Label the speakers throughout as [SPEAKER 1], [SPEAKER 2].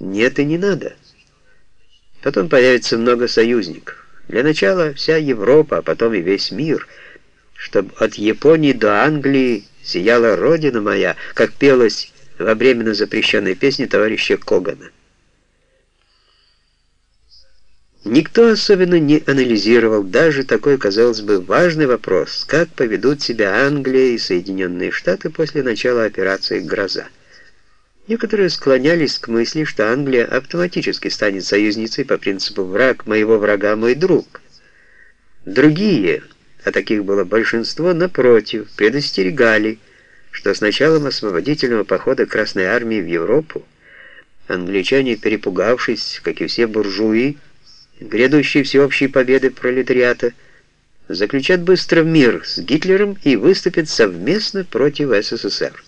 [SPEAKER 1] Нет и не надо. Потом появится много союзников. Для начала вся Европа, а потом и весь мир, чтобы от Японии до Англии сияла родина моя, как пелось во временно запрещенной песне товарища Когана. Никто особенно не анализировал даже такой, казалось бы, важный вопрос, как поведут себя Англия и Соединенные Штаты после начала операции «Гроза». Некоторые склонялись к мысли, что Англия автоматически станет союзницей по принципу «враг моего врага мой друг». Другие, а таких было большинство, напротив, предостерегали, что с началом освободительного похода Красной Армии в Европу англичане, перепугавшись, как и все буржуи, грядущей всеобщей победы пролетариата, заключат быстро мир с Гитлером и выступят совместно против СССР.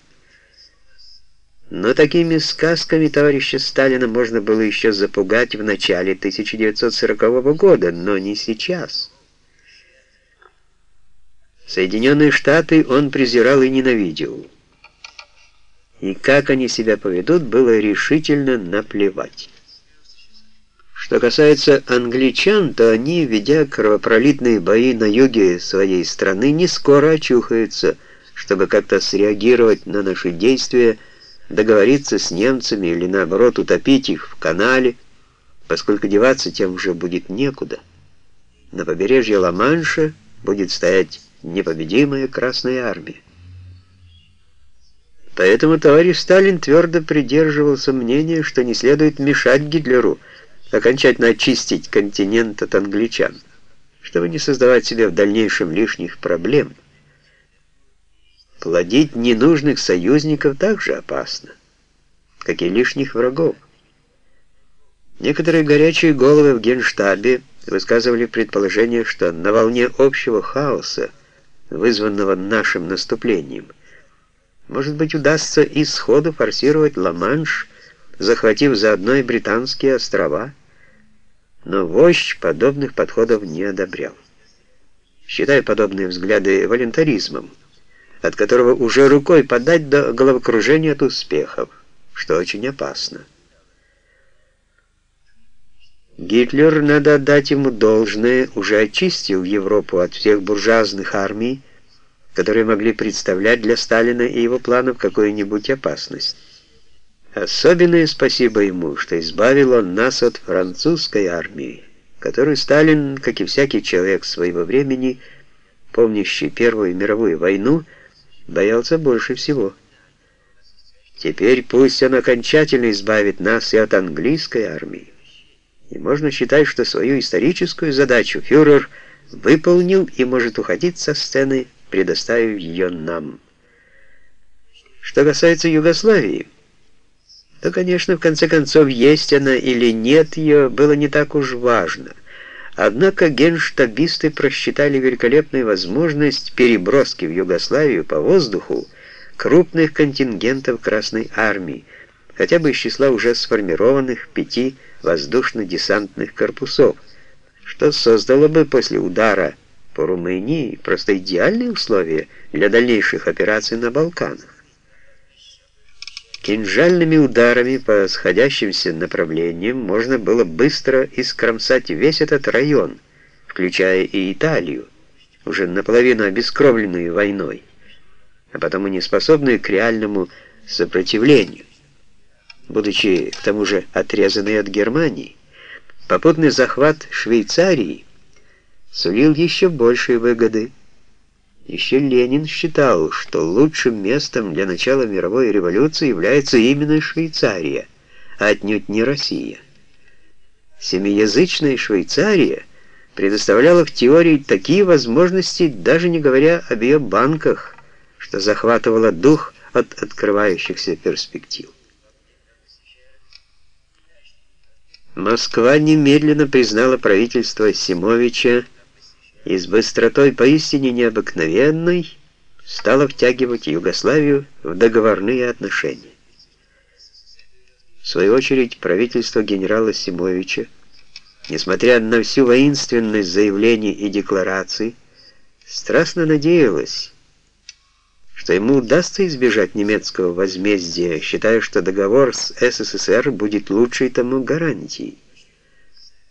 [SPEAKER 1] Но такими сказками товарища Сталина можно было еще запугать в начале 1940 года, но не сейчас. Соединенные Штаты он презирал и ненавидел. И как они себя поведут, было решительно наплевать. Что касается англичан, то они, ведя кровопролитные бои на юге своей страны, не скоро очухаются, чтобы как-то среагировать на наши действия, договориться с немцами или наоборот утопить их в канале, поскольку деваться тем уже будет некуда. На побережье Ла-Манша будет стоять непобедимая Красная Армия. Поэтому товарищ Сталин твердо придерживался мнения, что не следует мешать Гитлеру окончательно очистить континент от англичан, чтобы не создавать себе в дальнейшем лишних проблем. Плодить ненужных союзников также опасно, как и лишних врагов. Некоторые горячие головы в Генштабе высказывали предположение, что на волне общего хаоса, вызванного нашим наступлением, может быть, удастся и сходу форсировать Ла-Манш, захватив заодно и британские острова, но вождь подобных подходов не одобрял, считая подобные взгляды волонтаризмом, от которого уже рукой подать до головокружения от успехов, что очень опасно. Гитлер, надо отдать ему должное, уже очистил Европу от всех буржуазных армий, которые могли представлять для Сталина и его планов какую-нибудь опасность. Особенное спасибо ему, что избавил он нас от французской армии, которую Сталин, как и всякий человек своего времени, помнящий Первую мировую войну, боялся больше всего. Теперь пусть он окончательно избавит нас и от английской армии. И можно считать, что свою историческую задачу фюрер выполнил и может уходить со сцены, предоставив ее нам. Что касается Югославии, то, конечно, в конце концов, есть она или нет ее, было не так уж важно. Однако генштабисты просчитали великолепную возможность переброски в Югославию по воздуху крупных контингентов Красной Армии, хотя бы из числа уже сформированных пяти воздушно-десантных корпусов, что создало бы после удара по Румынии просто идеальные условия для дальнейших операций на Балканах. Кинжальными ударами по сходящимся направлениям можно было быстро искромсать весь этот район, включая и Италию, уже наполовину обескровленную войной, а потому не способную к реальному сопротивлению будучи к тому же отрезанной от Германии, попутный захват Швейцарии сулил еще большие выгоды. Еще Ленин считал, что лучшим местом для начала мировой революции является именно Швейцария, а отнюдь не Россия. Семиязычная Швейцария предоставляла в теории такие возможности, даже не говоря об ее банках, что захватывало дух от открывающихся перспектив. Москва немедленно признала правительство Симовича и с быстротой поистине необыкновенной стала втягивать Югославию в договорные отношения. В свою очередь, правительство генерала Симовича, несмотря на всю воинственность заявлений и деклараций, страстно надеялось, что ему удастся избежать немецкого возмездия, считая, что договор с СССР будет лучшей тому гарантией.